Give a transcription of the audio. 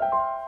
Bye.